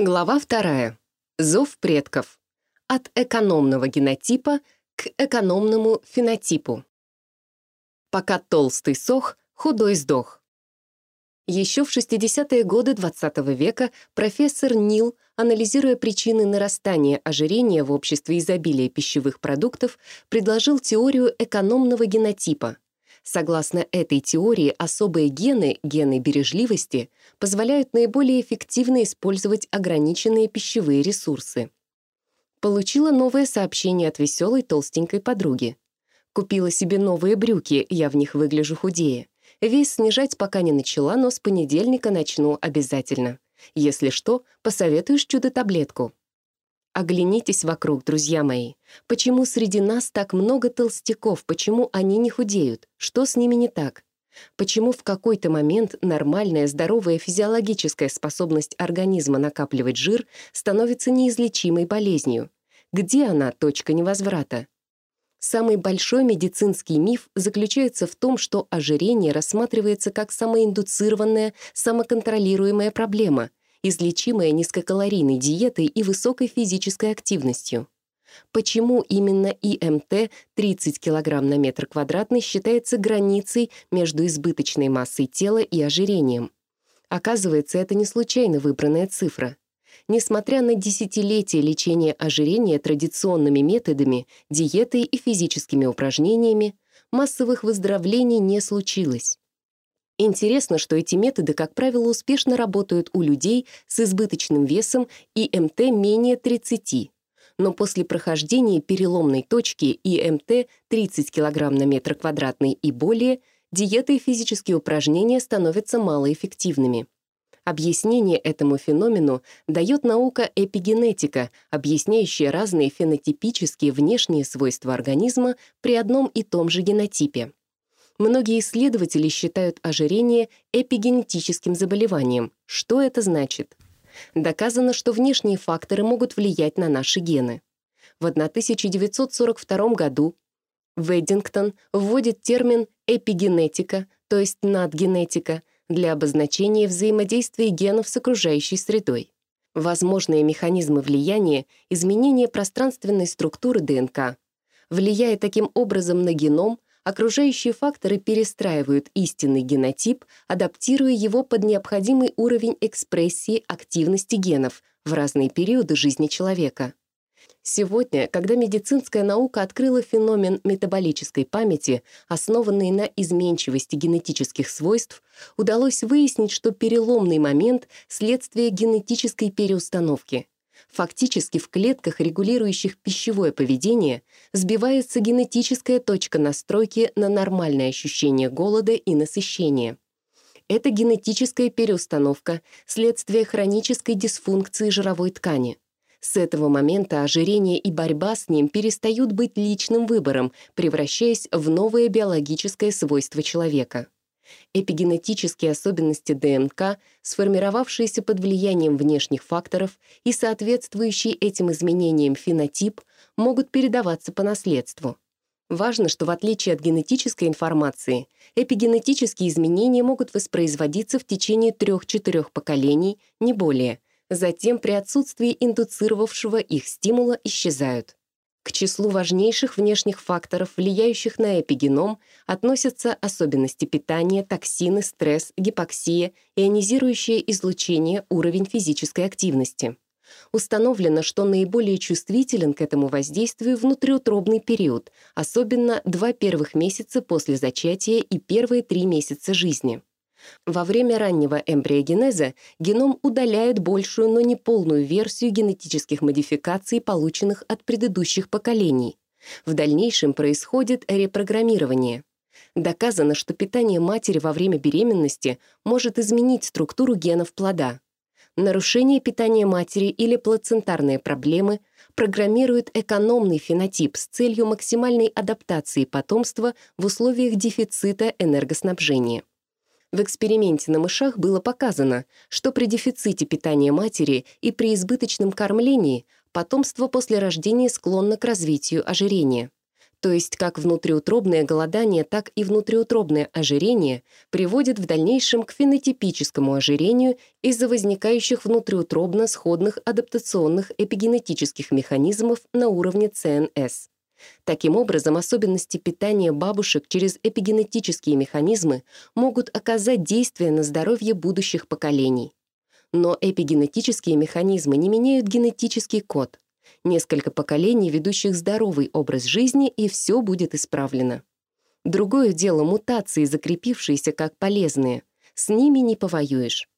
Глава вторая. Зов предков. От экономного генотипа к экономному фенотипу. Пока толстый сох, худой сдох. Еще в 60-е годы XX -го века профессор Нил, анализируя причины нарастания ожирения в обществе изобилия пищевых продуктов, предложил теорию экономного генотипа — Согласно этой теории, особые гены, гены бережливости, позволяют наиболее эффективно использовать ограниченные пищевые ресурсы. Получила новое сообщение от веселой толстенькой подруги. Купила себе новые брюки, я в них выгляжу худее. Вес снижать пока не начала, но с понедельника начну обязательно. Если что, посоветуешь чудо-таблетку. Оглянитесь вокруг, друзья мои. Почему среди нас так много толстяков? Почему они не худеют? Что с ними не так? Почему в какой-то момент нормальная, здоровая физиологическая способность организма накапливать жир становится неизлечимой болезнью? Где она, точка невозврата? Самый большой медицинский миф заключается в том, что ожирение рассматривается как самоиндуцированная, самоконтролируемая проблема — излечимая низкокалорийной диетой и высокой физической активностью. Почему именно ИМТ 30 кг на метр квадратный считается границей между избыточной массой тела и ожирением? Оказывается, это не случайно выбранная цифра. Несмотря на десятилетия лечения ожирения традиционными методами, диетой и физическими упражнениями, массовых выздоровлений не случилось. Интересно, что эти методы, как правило, успешно работают у людей с избыточным весом и МТ менее 30. Но после прохождения переломной точки и МТ 30 кг на метр квадратный и более, диета и физические упражнения становятся малоэффективными. Объяснение этому феномену дает наука эпигенетика, объясняющая разные фенотипические внешние свойства организма при одном и том же генотипе. Многие исследователи считают ожирение эпигенетическим заболеванием. Что это значит? Доказано, что внешние факторы могут влиять на наши гены. В 1942 году Веддингтон вводит термин эпигенетика, то есть надгенетика, для обозначения взаимодействия генов с окружающей средой. Возможные механизмы влияния — изменение пространственной структуры ДНК. Влияя таким образом на геном, окружающие факторы перестраивают истинный генотип, адаптируя его под необходимый уровень экспрессии активности генов в разные периоды жизни человека. Сегодня, когда медицинская наука открыла феномен метаболической памяти, основанный на изменчивости генетических свойств, удалось выяснить, что переломный момент — следствие генетической переустановки — Фактически в клетках, регулирующих пищевое поведение, сбивается генетическая точка настройки на нормальное ощущение голода и насыщения. Это генетическая переустановка, следствие хронической дисфункции жировой ткани. С этого момента ожирение и борьба с ним перестают быть личным выбором, превращаясь в новое биологическое свойство человека. Эпигенетические особенности ДНК, сформировавшиеся под влиянием внешних факторов и соответствующий этим изменениям фенотип, могут передаваться по наследству. Важно, что в отличие от генетической информации, эпигенетические изменения могут воспроизводиться в течение 3-4 поколений, не более, затем при отсутствии индуцировавшего их стимула исчезают. К числу важнейших внешних факторов, влияющих на эпигеном, относятся особенности питания, токсины, стресс, гипоксия, ионизирующее излучение, уровень физической активности. Установлено, что наиболее чувствителен к этому воздействию внутриутробный период, особенно два первых месяца после зачатия и первые три месяца жизни. Во время раннего эмбриогенеза геном удаляет большую, но не полную версию генетических модификаций, полученных от предыдущих поколений. В дальнейшем происходит репрограммирование. Доказано, что питание матери во время беременности может изменить структуру генов плода. Нарушение питания матери или плацентарные проблемы программируют экономный фенотип с целью максимальной адаптации потомства в условиях дефицита энергоснабжения. В эксперименте на мышах было показано, что при дефиците питания матери и при избыточном кормлении потомство после рождения склонно к развитию ожирения. То есть как внутриутробное голодание, так и внутриутробное ожирение приводит в дальнейшем к фенотипическому ожирению из-за возникающих внутриутробно сходных адаптационных эпигенетических механизмов на уровне ЦНС. Таким образом, особенности питания бабушек через эпигенетические механизмы могут оказать действие на здоровье будущих поколений. Но эпигенетические механизмы не меняют генетический код — Несколько поколений, ведущих здоровый образ жизни, и все будет исправлено. Другое дело мутации, закрепившиеся как полезные. С ними не повоюешь.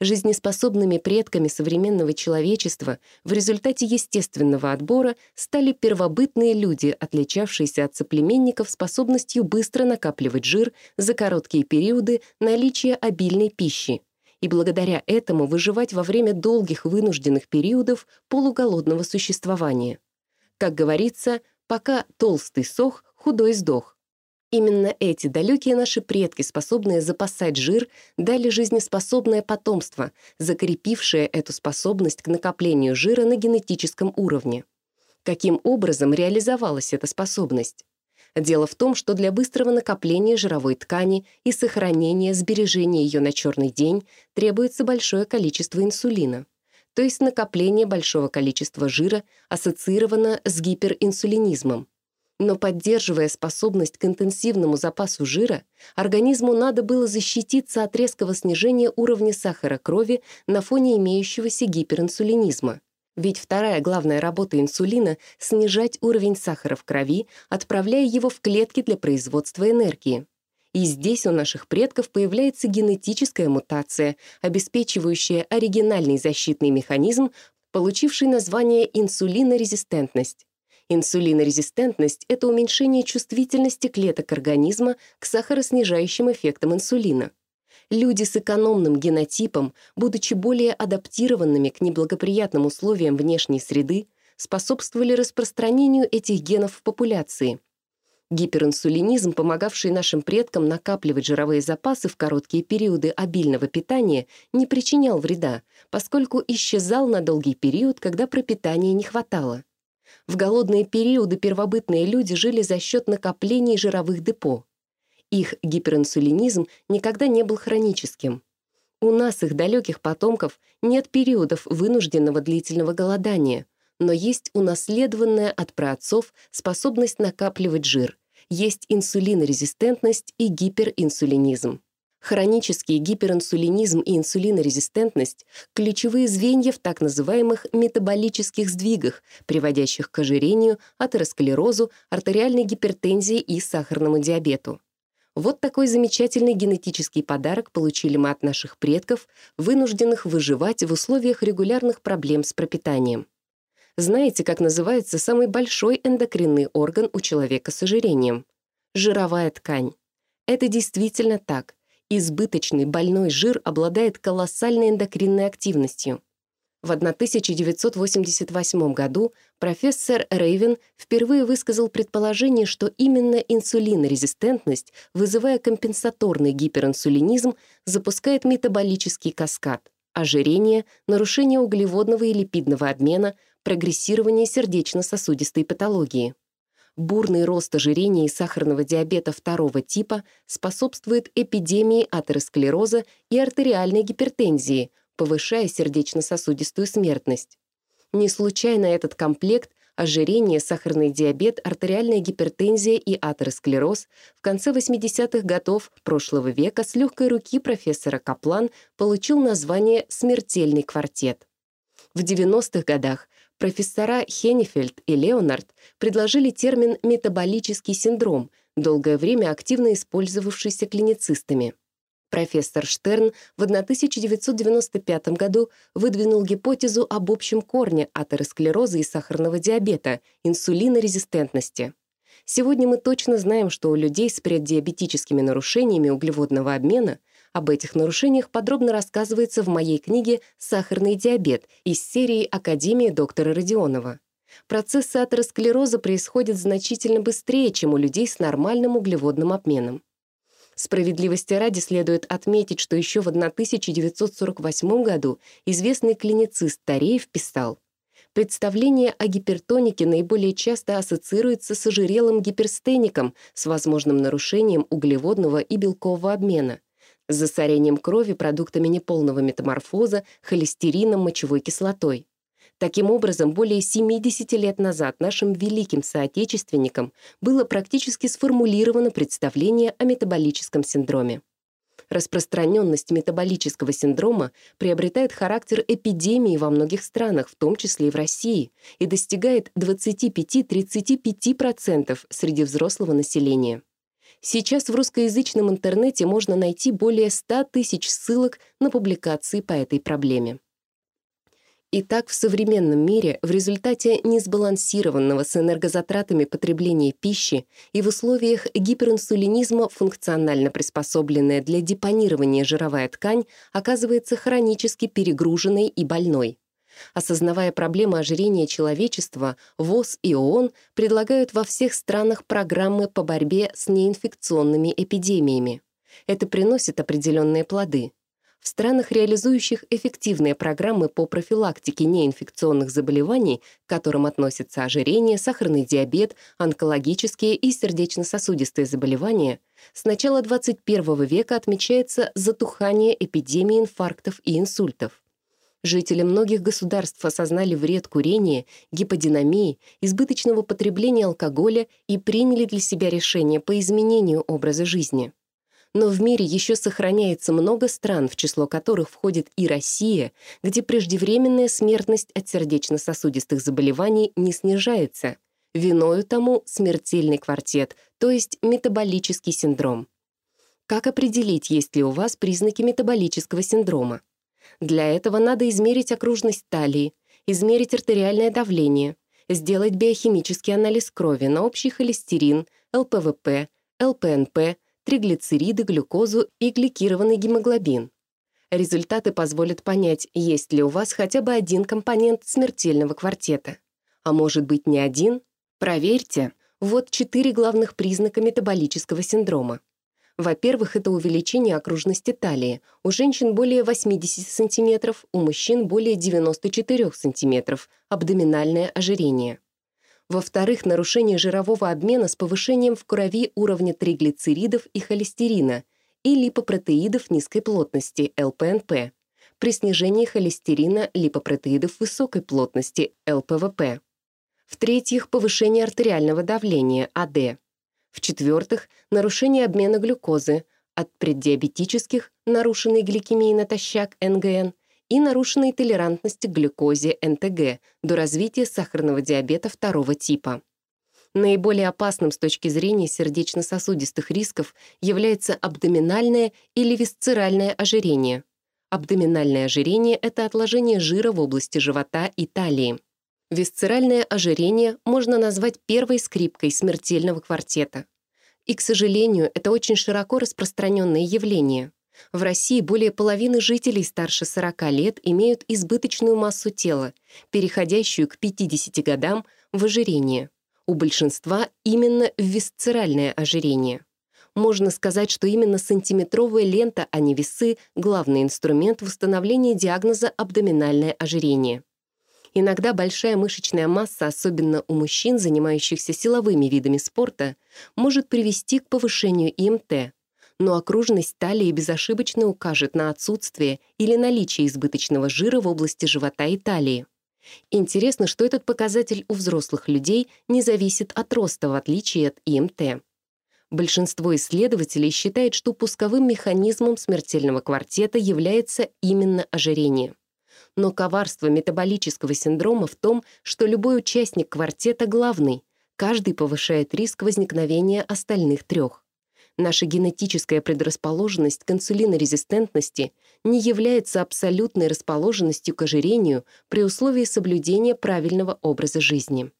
Жизнеспособными предками современного человечества в результате естественного отбора стали первобытные люди, отличавшиеся от соплеменников способностью быстро накапливать жир за короткие периоды наличия обильной пищи, и благодаря этому выживать во время долгих вынужденных периодов полуголодного существования. Как говорится, пока толстый сох, худой сдох. Именно эти далекие наши предки, способные запасать жир, дали жизнеспособное потомство, закрепившее эту способность к накоплению жира на генетическом уровне. Каким образом реализовалась эта способность? Дело в том, что для быстрого накопления жировой ткани и сохранения, сбережения ее на черный день требуется большое количество инсулина. То есть накопление большого количества жира ассоциировано с гиперинсулинизмом. Но поддерживая способность к интенсивному запасу жира, организму надо было защититься от резкого снижения уровня сахара крови на фоне имеющегося гиперинсулинизма. Ведь вторая главная работа инсулина — снижать уровень сахара в крови, отправляя его в клетки для производства энергии. И здесь у наших предков появляется генетическая мутация, обеспечивающая оригинальный защитный механизм, получивший название инсулинорезистентность. Инсулинорезистентность — это уменьшение чувствительности клеток организма к сахароснижающим эффектам инсулина. Люди с экономным генотипом, будучи более адаптированными к неблагоприятным условиям внешней среды, способствовали распространению этих генов в популяции. Гиперинсулинизм, помогавший нашим предкам накапливать жировые запасы в короткие периоды обильного питания, не причинял вреда, поскольку исчезал на долгий период, когда пропитания не хватало. В голодные периоды первобытные люди жили за счет накоплений жировых депо. Их гиперинсулинизм никогда не был хроническим. У нас, их далеких потомков, нет периодов вынужденного длительного голодания, но есть унаследованная от праотцов способность накапливать жир, есть инсулинорезистентность и гиперинсулинизм. Хронический гиперинсулинизм и инсулинорезистентность — ключевые звенья в так называемых метаболических сдвигах, приводящих к ожирению, атеросклерозу, артериальной гипертензии и сахарному диабету. Вот такой замечательный генетический подарок получили мы от наших предков, вынужденных выживать в условиях регулярных проблем с пропитанием. Знаете, как называется самый большой эндокринный орган у человека с ожирением? Жировая ткань. Это действительно так. Избыточный больной жир обладает колоссальной эндокринной активностью. В 1988 году профессор Рейвен впервые высказал предположение, что именно инсулинорезистентность, вызывая компенсаторный гиперинсулинизм, запускает метаболический каскад — ожирение, нарушение углеводного и липидного обмена, прогрессирование сердечно-сосудистой патологии. Бурный рост ожирения и сахарного диабета второго типа способствует эпидемии атеросклероза и артериальной гипертензии — повышая сердечно-сосудистую смертность. Не случайно этот комплект ожирение, сахарный диабет, артериальная гипертензия и атеросклероз в конце 80-х годов прошлого века с легкой руки профессора Каплан получил название «смертельный квартет». В 90-х годах профессора Хеннефельд и Леонард предложили термин «метаболический синдром», долгое время активно использовавшийся клиницистами. Профессор Штерн в 1995 году выдвинул гипотезу об общем корне атеросклероза и сахарного диабета, инсулинорезистентности. Сегодня мы точно знаем, что у людей с преддиабетическими нарушениями углеводного обмена об этих нарушениях подробно рассказывается в моей книге «Сахарный диабет» из серии Академии доктора Родионова. Процессы атеросклероза происходят значительно быстрее, чем у людей с нормальным углеводным обменом. Справедливости ради следует отметить, что еще в 1948 году известный клиницист Тареев писал Представление о гипертонике наиболее часто ассоциируется с ожирелым гиперстеником с возможным нарушением углеводного и белкового обмена, с засорением крови продуктами неполного метаморфоза, холестерином, мочевой кислотой. Таким образом, более 70 лет назад нашим великим соотечественникам было практически сформулировано представление о метаболическом синдроме. Распространенность метаболического синдрома приобретает характер эпидемии во многих странах, в том числе и в России, и достигает 25-35% среди взрослого населения. Сейчас в русскоязычном интернете можно найти более 100 тысяч ссылок на публикации по этой проблеме. Итак, в современном мире в результате несбалансированного с энергозатратами потребления пищи и в условиях гиперинсулинизма функционально приспособленная для депонирования жировая ткань оказывается хронически перегруженной и больной. Осознавая проблемы ожирения человечества, ВОЗ и ООН предлагают во всех странах программы по борьбе с неинфекционными эпидемиями. Это приносит определенные плоды. В странах, реализующих эффективные программы по профилактике неинфекционных заболеваний, к которым относятся ожирение, сахарный диабет, онкологические и сердечно-сосудистые заболевания, с начала 21 века отмечается затухание эпидемии инфарктов и инсультов. Жители многих государств осознали вред курения, гиподинамии, избыточного потребления алкоголя и приняли для себя решение по изменению образа жизни но в мире еще сохраняется много стран, в число которых входит и Россия, где преждевременная смертность от сердечно-сосудистых заболеваний не снижается. Виною тому смертельный квартет, то есть метаболический синдром. Как определить, есть ли у вас признаки метаболического синдрома? Для этого надо измерить окружность талии, измерить артериальное давление, сделать биохимический анализ крови на общий холестерин, ЛПВП, ЛПНП, триглицериды, глюкозу и гликированный гемоглобин. Результаты позволят понять, есть ли у вас хотя бы один компонент смертельного квартета. А может быть, не один? Проверьте. Вот четыре главных признака метаболического синдрома. Во-первых, это увеличение окружности талии. У женщин более 80 см, у мужчин более 94 см, абдоминальное ожирение. Во-вторых, нарушение жирового обмена с повышением в крови уровня триглицеридов и холестерина и липопротеидов низкой плотности, ЛПНП, при снижении холестерина липопротеидов высокой плотности, ЛПВП. В-третьих, повышение артериального давления, АД. В-четвертых, нарушение обмена глюкозы от преддиабетических, нарушенной гликемии натощак, НГН, и нарушенной толерантности к глюкозе НТГ до развития сахарного диабета второго типа. Наиболее опасным с точки зрения сердечно-сосудистых рисков является абдоминальное или висцеральное ожирение. Абдоминальное ожирение — это отложение жира в области живота и талии. Висцеральное ожирение можно назвать первой скрипкой смертельного квартета. И, к сожалению, это очень широко распространенное явление. В России более половины жителей старше 40 лет имеют избыточную массу тела, переходящую к 50 годам в ожирение. У большинства именно в висцеральное ожирение. Можно сказать, что именно сантиметровая лента, а не весы — главный инструмент восстановления диагноза абдоминальное ожирение. Иногда большая мышечная масса, особенно у мужчин, занимающихся силовыми видами спорта, может привести к повышению ИМТ, но окружность талии безошибочно укажет на отсутствие или наличие избыточного жира в области живота и талии. Интересно, что этот показатель у взрослых людей не зависит от роста, в отличие от ИМТ. Большинство исследователей считает, что пусковым механизмом смертельного квартета является именно ожирение. Но коварство метаболического синдрома в том, что любой участник квартета главный, каждый повышает риск возникновения остальных трех наша генетическая предрасположенность к инсулинорезистентности не является абсолютной расположенностью к ожирению при условии соблюдения правильного образа жизни.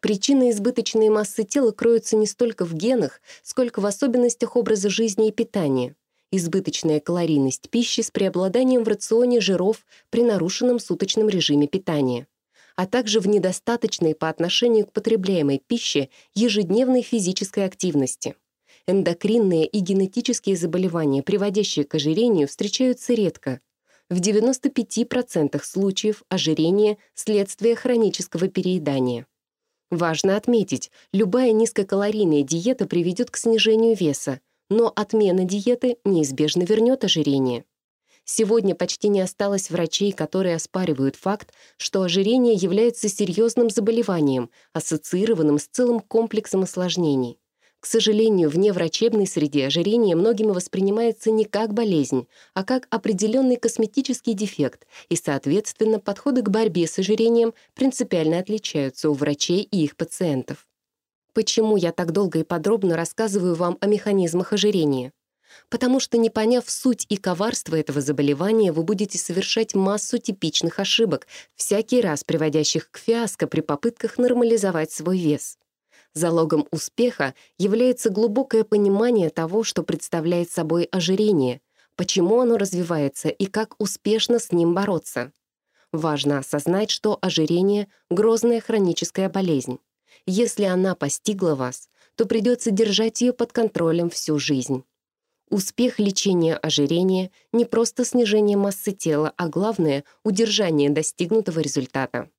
Причины избыточной массы тела кроются не столько в генах, сколько в особенностях образа жизни и питания. Избыточная калорийность пищи с преобладанием в рационе жиров при нарушенном суточном режиме питания а также в недостаточной по отношению к потребляемой пище ежедневной физической активности. Эндокринные и генетические заболевания, приводящие к ожирению, встречаются редко. В 95% случаев ожирение – следствие хронического переедания. Важно отметить, любая низкокалорийная диета приведет к снижению веса, но отмена диеты неизбежно вернет ожирение. Сегодня почти не осталось врачей, которые оспаривают факт, что ожирение является серьезным заболеванием, ассоциированным с целым комплексом осложнений. К сожалению, в неврачебной среде ожирение многими воспринимается не как болезнь, а как определенный косметический дефект, и, соответственно, подходы к борьбе с ожирением принципиально отличаются у врачей и их пациентов. Почему я так долго и подробно рассказываю вам о механизмах ожирения? Потому что, не поняв суть и коварство этого заболевания, вы будете совершать массу типичных ошибок, всякий раз приводящих к фиаско при попытках нормализовать свой вес. Залогом успеха является глубокое понимание того, что представляет собой ожирение, почему оно развивается и как успешно с ним бороться. Важно осознать, что ожирение — грозная хроническая болезнь. Если она постигла вас, то придется держать ее под контролем всю жизнь. Успех лечения ожирения — не просто снижение массы тела, а главное — удержание достигнутого результата.